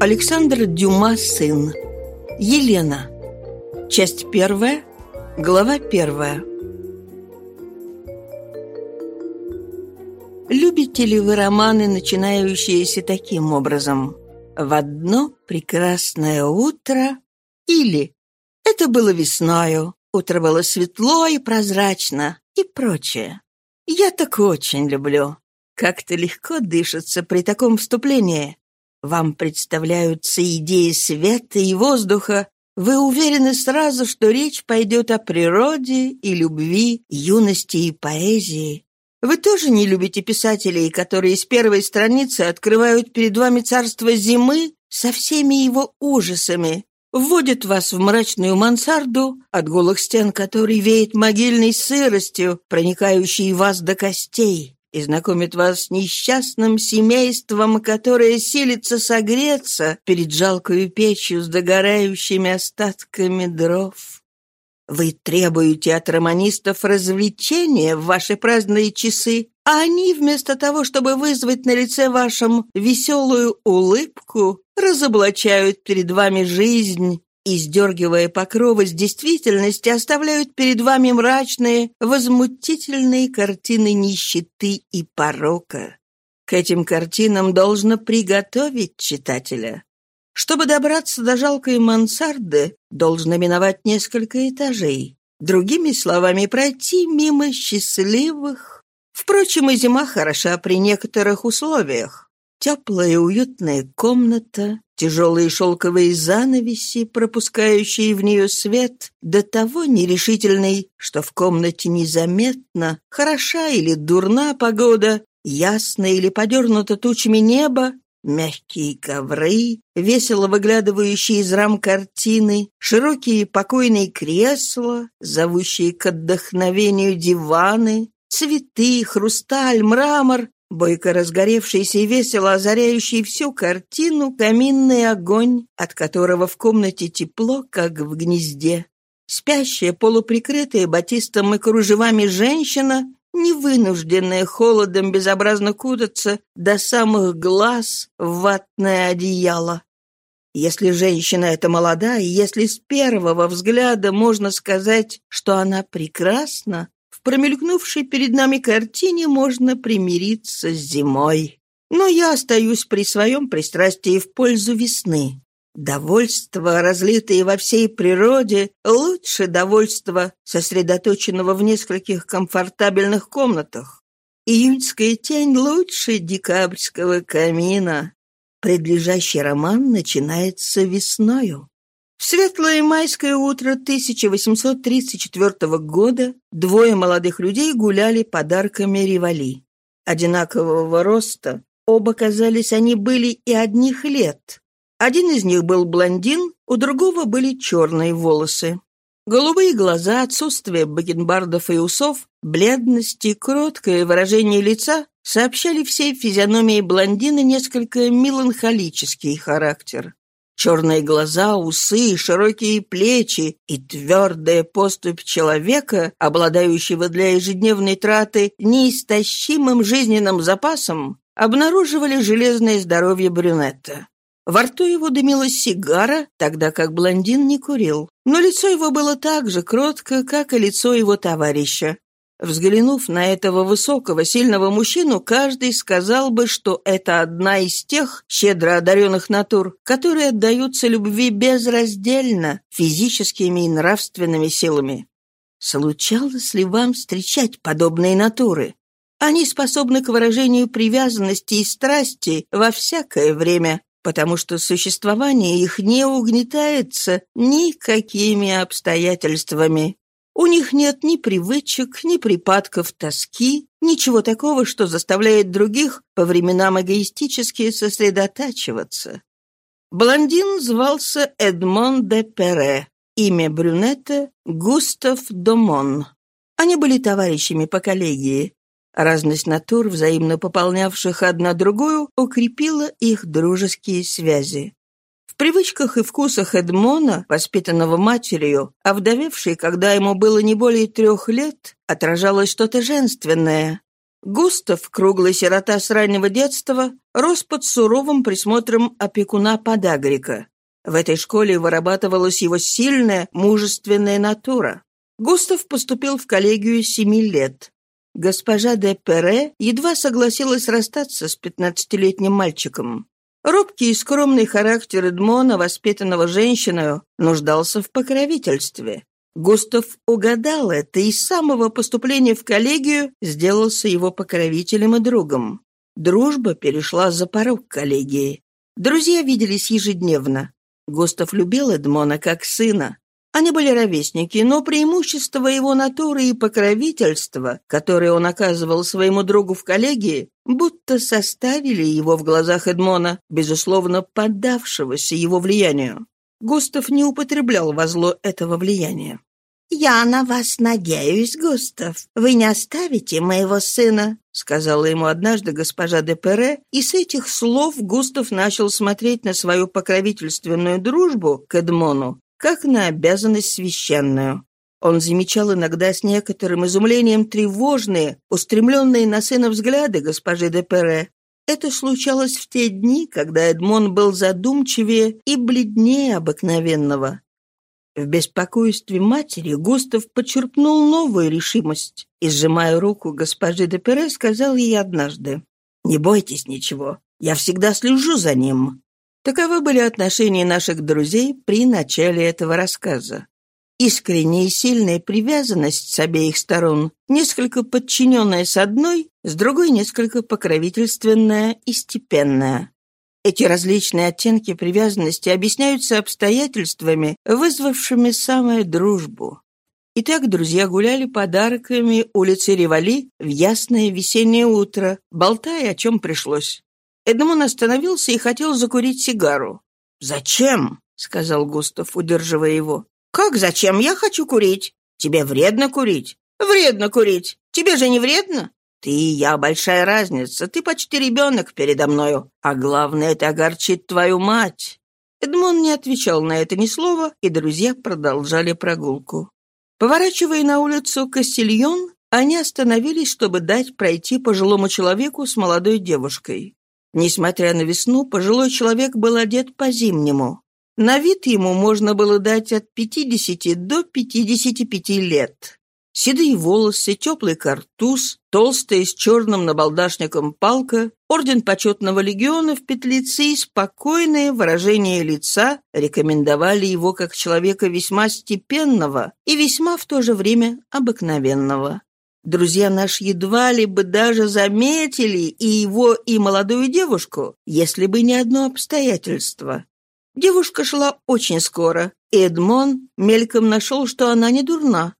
Александр Дюма сын. Елена. Часть первая. Глава первая. Любите ли вы романы, начинающиеся таким образом? В одно прекрасное утро или это было весною, утро было светло и прозрачно и прочее. Я так очень люблю. Как-то легко дышится при таком вступлении. Вам представляются идеи света и воздуха. Вы уверены сразу, что речь пойдет о природе и любви, юности и поэзии. Вы тоже не любите писателей, которые с первой страницы открывают перед вами царство зимы со всеми его ужасами, вводят вас в мрачную мансарду, от голых стен которой веет могильной сыростью, проникающей вас до костей и знакомит вас с несчастным семейством, которое силится согреться перед жалкою печью с догорающими остатками дров. Вы требуете от романистов развлечения в ваши праздные часы, а они, вместо того, чтобы вызвать на лице вашем веселую улыбку, разоблачают перед вами жизнь и, сдергивая покровы с действительности, оставляют перед вами мрачные, возмутительные картины нищеты и порока. К этим картинам должно приготовить читателя. Чтобы добраться до жалкой мансарды, должно миновать несколько этажей. Другими словами, пройти мимо счастливых. Впрочем, и зима хороша при некоторых условиях. Теплая уютная комната, тяжелые шелковые занавеси, пропускающие в нее свет, до того нерешительный, что в комнате незаметно, хороша или дурна погода, ясно или подернуто тучами небо, мягкие ковры, весело выглядывающие из рам картины, широкие покойные кресла, зовущие к отдохновению диваны, цветы, хрусталь, мрамор, Бойко разгоревшийся и весело озаряющий всю картину каминный огонь, от которого в комнате тепло, как в гнезде. Спящая, полуприкрытая батистом и кружевами женщина, не вынужденная холодом безобразно кутаться до самых глаз в ватное одеяло. Если женщина эта молода, и если с первого взгляда можно сказать, что она прекрасна, в промелькнувшей перед нами картине можно примириться с зимой. Но я остаюсь при своем пристрастии в пользу весны. Довольство, разлитое во всей природе, лучше довольства, сосредоточенного в нескольких комфортабельных комнатах. Июньская тень лучше декабрьского камина. Предлежащий роман начинается весною. В светлое майское утро 1834 года двое молодых людей гуляли подарками Ривали. Одинакового роста, оба казались, они были и одних лет. Один из них был блондин, у другого были черные волосы. Голубые глаза, отсутствие бакенбардов и усов, бледность и кроткое выражение лица сообщали всей физиономии блондина несколько меланхолический характер. Черные глаза, усы, широкие плечи и твердая поступь человека, обладающего для ежедневной траты неистощимым жизненным запасом, обнаруживали железное здоровье брюнета. Во рту его дымилась сигара, тогда как блондин не курил. Но лицо его было так же кротко, как и лицо его товарища. Взглянув на этого высокого, сильного мужчину, каждый сказал бы, что это одна из тех щедро одаренных натур, которые отдаются любви безраздельно, физическими и нравственными силами. Случалось ли вам встречать подобные натуры? Они способны к выражению привязанности и страсти во всякое время, потому что существование их не угнетается никакими обстоятельствами. У них нет ни привычек, ни припадков тоски, ничего такого, что заставляет других по временам эгоистически сосредотачиваться. Блондин звался Эдмон де Пере, имя брюнета — Густав Домон. Они были товарищами по коллегии. Разность натур, взаимно пополнявших одна другую, укрепила их дружеские связи привычках и вкусах Эдмона, воспитанного матерью, овдовевшей, когда ему было не более трех лет, отражалось что-то женственное. Густав, круглый сирота с раннего детства, рос под суровым присмотром опекуна Подагрика. В этой школе вырабатывалась его сильная, мужественная натура. Густав поступил в коллегию семи лет. Госпожа де Пере едва согласилась расстаться с пятнадцатилетним мальчиком. Робкий и скромный характер Эдмона, воспитанного женщиной, нуждался в покровительстве. Густав угадал это и с самого поступления в коллегию сделался его покровителем и другом. Дружба перешла за порог коллегии. Друзья виделись ежедневно. Густав любил Эдмона как сына. Они были ровесники, но преимущество его натуры и покровительства, которое он оказывал своему другу в коллегии, будто составили его в глазах Эдмона, безусловно, поддавшегося его влиянию. Густав не употреблял во зло этого влияния. «Я на вас надеюсь, Густав. Вы не оставите моего сына», — сказала ему однажды госпожа де Пере, и с этих слов Густав начал смотреть на свою покровительственную дружбу к Эдмону, как на обязанность священную. Он замечал иногда с некоторым изумлением тревожные, устремленные на сына взгляды госпожи де Пере. Это случалось в те дни, когда Эдмон был задумчивее и бледнее обыкновенного. В беспокойстве матери Густав почерпнул новую решимость и, сжимая руку госпожи де Пере, сказал ей однажды, «Не бойтесь ничего, я всегда слежу за ним». Таковы были отношения наших друзей при начале этого рассказа. Искренняя и сильная привязанность с обеих сторон, несколько подчиненная с одной, с другой несколько покровительственная и степенная. Эти различные оттенки привязанности объясняются обстоятельствами, вызвавшими самую дружбу. Итак, друзья гуляли подарками улицы Ревали в ясное весеннее утро, болтая, о чем пришлось. Эдмон остановился и хотел закурить сигару. «Зачем?» — сказал Густав, удерживая его. «Как зачем? Я хочу курить. Тебе вредно курить?» «Вредно курить. Тебе же не вредно?» Ты и я большая разница, ты почти ребенок передо мною, а главное, это огорчит твою мать». Эдмон не отвечал на это ни слова, и друзья продолжали прогулку. Поворачивая на улицу Кастильон, они остановились, чтобы дать пройти пожилому человеку с молодой девушкой. Несмотря на весну, пожилой человек был одет по-зимнему. На вид ему можно было дать от 50 до 55 лет. Седые волосы, теплый картуз, толстая с черным набалдашником палка, орден почетного легиона в петлице и спокойное выражение лица рекомендовали его как человека весьма степенного и весьма в то же время обыкновенного. Друзья наши едва ли бы даже заметили и его, и молодую девушку, если бы не одно обстоятельство. Девушка шла очень скоро, и Эдмон мельком нашел, что она не дурна.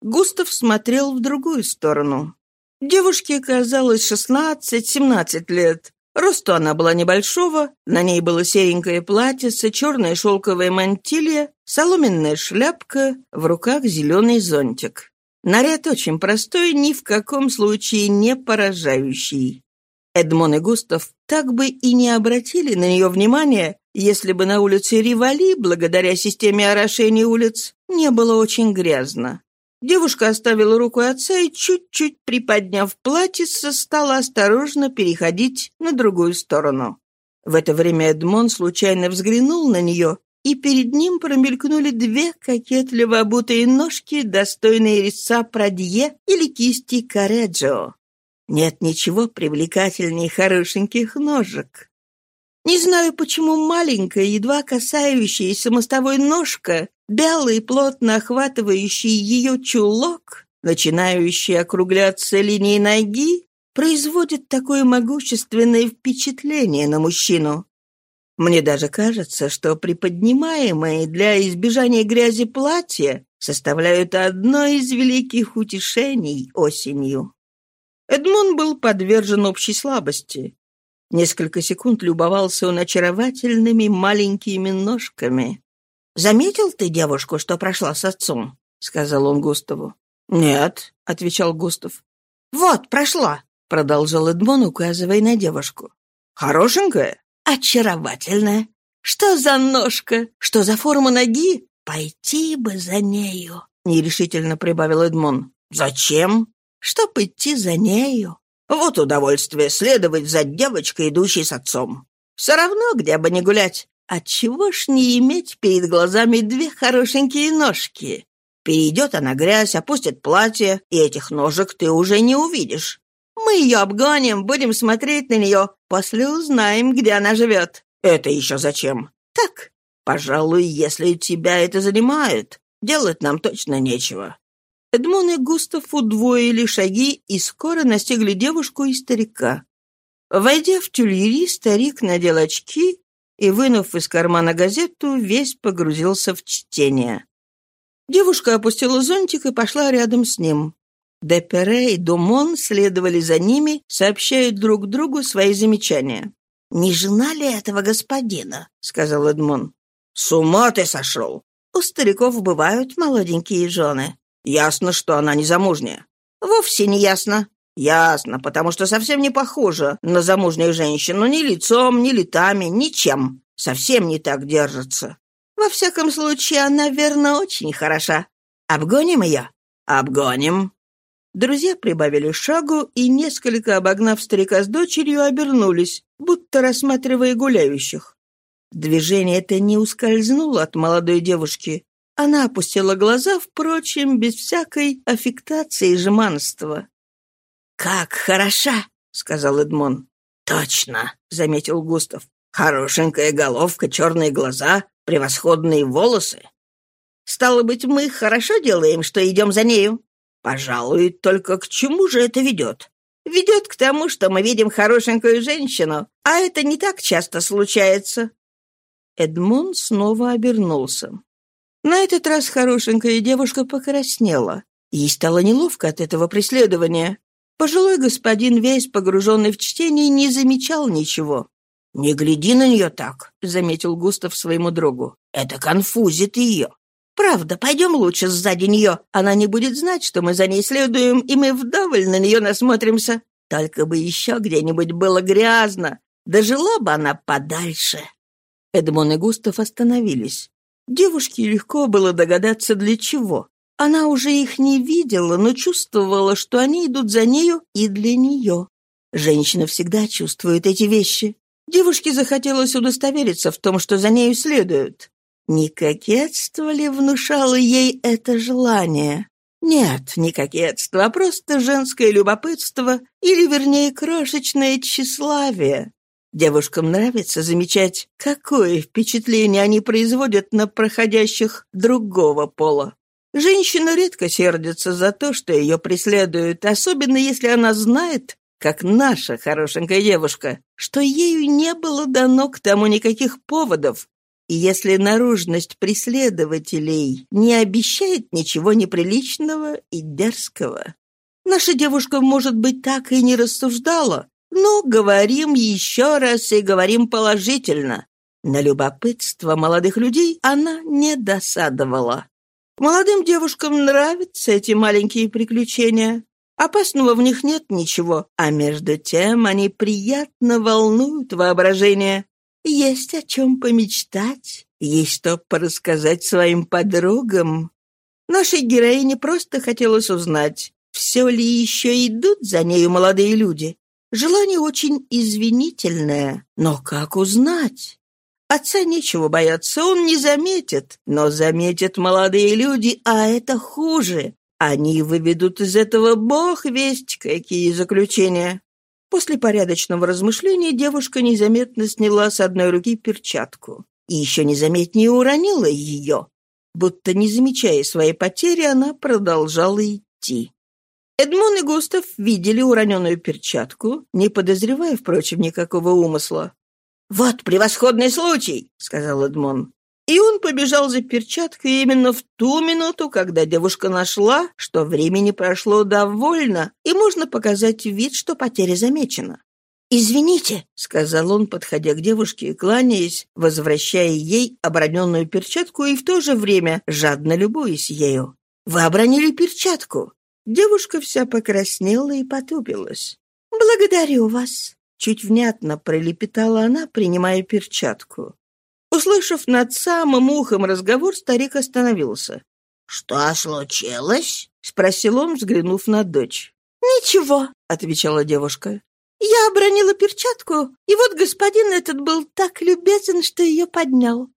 Густав смотрел в другую сторону. Девушке казалось шестнадцать-семнадцать лет. Росту она была небольшого, на ней было серенькое платьице, черная шелковая мантилья, соломенная шляпка, в руках зеленый зонтик. Наряд очень простой, ни в каком случае не поражающий. Эдмон и Густав так бы и не обратили на нее внимания, если бы на улице Ривали, благодаря системе орошения улиц, не было очень грязно. Девушка оставила руку отца и, чуть-чуть приподняв платьице, стала осторожно переходить на другую сторону. В это время Эдмон случайно взглянул на нее, и перед ним промелькнули две кокетливо обутые ножки, достойные резца Прадье или кисти Кареджо. Нет ничего привлекательнее хорошеньких ножек. Не знаю, почему маленькая, едва касающаяся мостовой ножка Белый, плотно охватывающий ее чулок, начинающий округляться линией ноги, производит такое могущественное впечатление на мужчину. Мне даже кажется, что приподнимаемые для избежания грязи платья составляют одно из великих утешений осенью. Эдмон был подвержен общей слабости. Несколько секунд любовался он очаровательными маленькими ножками. «Заметил ты девушку, что прошла с отцом?» — сказал он Густаву. «Нет», — отвечал Густав. «Вот, прошла», — продолжал Эдмон, указывая на девушку. «Хорошенькая?» «Очаровательная. Что за ножка? Что за форма ноги? Пойти бы за нею», — нерешительно прибавил Эдмон. «Зачем?» «Чтоб идти за нею». Вот удовольствие следовать за девочкой, идущей с отцом. Все равно, где бы ни гулять. Отчего ж не иметь перед глазами две хорошенькие ножки? Перейдет она грязь, опустит платье, и этих ножек ты уже не увидишь. Мы ее обгоним, будем смотреть на нее, после узнаем, где она живет. Это еще зачем? Так, пожалуй, если тебя это занимает, делать нам точно нечего. Эдмон и Густав удвоили шаги и скоро настигли девушку и старика. Войдя в тюльри, старик надел очки и, вынув из кармана газету, весь погрузился в чтение. Девушка опустила зонтик и пошла рядом с ним. Депере и Думон следовали за ними, сообщая друг другу свои замечания. «Не жена ли этого господина?» — сказал Эдмон. «С ума ты сошел!» «У стариков бывают молоденькие жены». «Ясно, что она не замужняя». «Вовсе не ясно». «Ясно, потому что совсем не похожа на замужнюю женщину ни лицом, ни летами, ничем. Совсем не так держится. Во всяком случае, она, верно, очень хороша. Обгоним ее?» «Обгоним». Друзья прибавили шагу и, несколько обогнав старика с дочерью, обернулись, будто рассматривая гуляющих. Движение это не ускользнуло от молодой девушки. Она опустила глаза, впрочем, без всякой аффектации и жеманства. «Как хороша!» — сказал Эдмон. «Точно!» — заметил Густав. «Хорошенькая головка, черные глаза, превосходные волосы. Стало быть, мы хорошо делаем, что идем за нею?» Пожалуй, только к чему же это ведет? Ведет к тому, что мы видим хорошенькую женщину, а это не так часто случается. Эдмон снова обернулся. На этот раз хорошенькая девушка покраснела. Ей стало неловко от этого преследования. Пожилой господин, весь погруженный в чтение, не замечал ничего. «Не гляди на нее так», — заметил Густав своему другу. «Это конфузит ее. Правда, пойдем лучше сзади нее. Она не будет знать, что мы за ней следуем, и мы вдоволь на нее насмотримся. Только бы еще где-нибудь было грязно. Да жила бы она подальше». Эдмон и Густав остановились. Девушке легко было догадаться, для чего. Она уже их не видела, но чувствовала, что они идут за нею и для нее. Женщина всегда чувствует эти вещи. Девушке захотелось удостовериться в том, что за нею следуют. Не кокетство ли внушало ей это желание? Нет, не кокетство, а просто женское любопытство, или, вернее, крошечное тщеславие. Девушкам нравится замечать, какое впечатление они производят на проходящих другого пола. Женщина редко сердится за то, что ее преследуют, особенно если она знает, как наша хорошенькая девушка, что ею не было дано к тому никаких поводов, и если наружность преследователей не обещает ничего неприличного и дерзкого. Наша девушка, может быть, так и не рассуждала, но говорим еще раз и говорим положительно. На любопытство молодых людей она не досадовала. Молодым девушкам нравятся эти маленькие приключения. Опасного в них нет ничего, а между тем они приятно волнуют воображение. Есть о чем помечтать, есть что порассказать своим подругам. Нашей героине просто хотелось узнать, все ли еще идут за нею молодые люди. Желание очень извинительное, но как узнать? Отца нечего бояться, он не заметит, но заметят молодые люди, а это хуже. Они выведут из этого бог весть какие заключения. После порядочного размышления девушка незаметно сняла с одной руки перчатку. И еще незаметнее уронила ее. Будто не замечая своей потери, она продолжала идти. Эдмон и Густав видели уроненную перчатку, не подозревая, впрочем, никакого умысла. «Вот превосходный случай!» — сказал Эдмон. И он побежал за перчаткой именно в ту минуту, когда девушка нашла, что времени прошло довольно, и можно показать вид, что потеря замечена. «Извините», — сказал он, подходя к девушке и кланяясь, возвращая ей оброненную перчатку и в то же время жадно любуясь ею. «Вы обронили перчатку». Девушка вся покраснела и потупилась. «Благодарю вас», — чуть внятно пролепетала она, принимая перчатку. Услышав над самым ухом разговор, старик остановился. «Что случилось?» — спросил он, взглянув на дочь. «Ничего», — отвечала девушка. «Я обронила перчатку, и вот господин этот был так любезен, что ее поднял».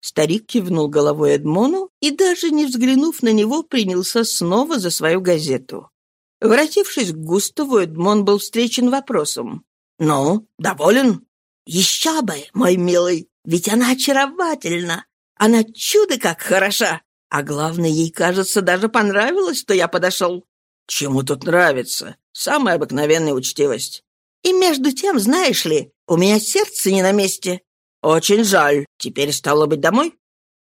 Старик кивнул головой Эдмону и, даже не взглянув на него, принялся снова за свою газету. Воротившись к Густаву, Эдмон был встречен вопросом. «Ну, доволен?» «Еще бы, мой милый, ведь она очаровательна. Она чудо как хороша. А главное, ей, кажется, даже понравилось, что я подошел». «Чему тут нравится? Самая обыкновенная учтивость». «И между тем, знаешь ли, у меня сердце не на месте». «Очень жаль. Теперь стало быть домой?»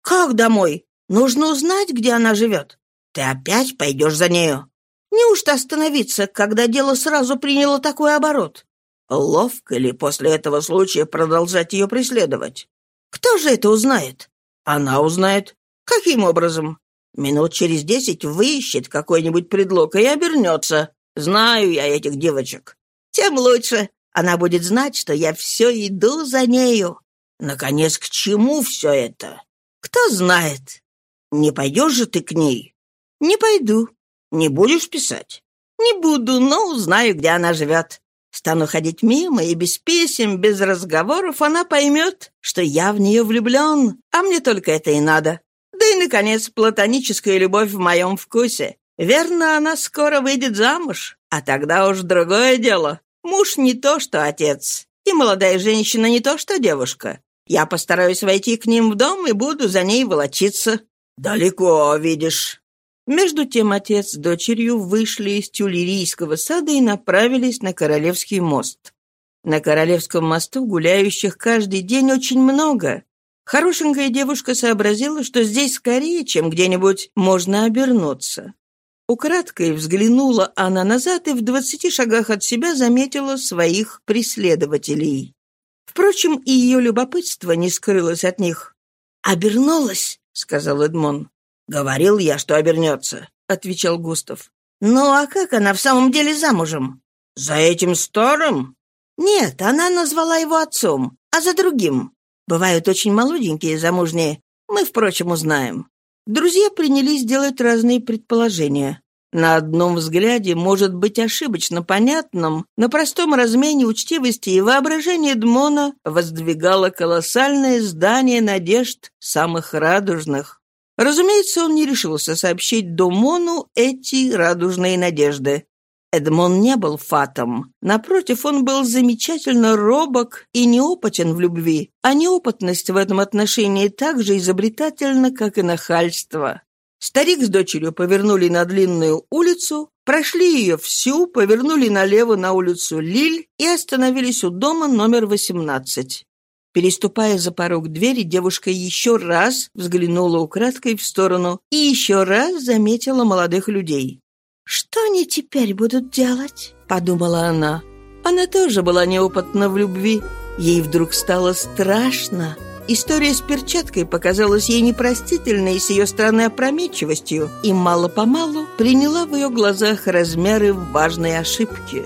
«Как домой? Нужно узнать, где она живет». «Ты опять пойдешь за нею?» «Неужто остановиться, когда дело сразу приняло такой оборот?» Ловко ли после этого случая продолжать ее преследовать? Кто же это узнает? Она узнает. Каким образом? Минут через десять выищет какой-нибудь предлог и обернется. Знаю я этих девочек. Тем лучше. Она будет знать, что я все иду за нею. Наконец, к чему все это? Кто знает. Не пойдешь же ты к ней? Не пойду. Не будешь писать? Не буду, но узнаю, где она живет. Стану ходить мимо, и без писем, без разговоров она поймет, что я в нее влюблен, а мне только это и надо. Да и, наконец, платоническая любовь в моем вкусе. Верно, она скоро выйдет замуж, а тогда уж другое дело. Муж не то, что отец, и молодая женщина не то, что девушка. Я постараюсь войти к ним в дом и буду за ней волочиться. Далеко, видишь. Между тем отец с дочерью вышли из Тюлерийского сада и направились на Королевский мост. На Королевском мосту гуляющих каждый день очень много. Хорошенькая девушка сообразила, что здесь скорее, чем где-нибудь, можно обернуться. Украдкой взглянула она назад и в двадцати шагах от себя заметила своих преследователей. Впрочем, и ее любопытство не скрылось от них. «Обернулась», — сказал Эдмон. «Говорил я, что обернется», — отвечал Густав. «Ну а как она в самом деле замужем?» «За этим старым?» «Нет, она назвала его отцом, а за другим. Бывают очень молоденькие замужние. Мы, впрочем, узнаем». Друзья принялись делать разные предположения. На одном взгляде может быть ошибочно понятным, на простом размене учтивости и воображение Дмона воздвигало колоссальное здание надежд самых радужных. Разумеется, он не решился сообщить Думону эти радужные надежды. Эдмон не был фатом. Напротив, он был замечательно робок и неопытен в любви, а неопытность в этом отношении так же изобретательна, как и нахальство. Старик с дочерью повернули на длинную улицу, прошли ее всю, повернули налево на улицу Лиль и остановились у дома номер 18. Переступая за порог двери, девушка еще раз взглянула украдкой в сторону и еще раз заметила молодых людей. «Что они теперь будут делать?» — подумала она. Она тоже была неопытна в любви. Ей вдруг стало страшно. История с перчаткой показалась ей непростительной с ее стороны опрометчивостью и мало-помалу приняла в ее глазах размеры важной ошибки.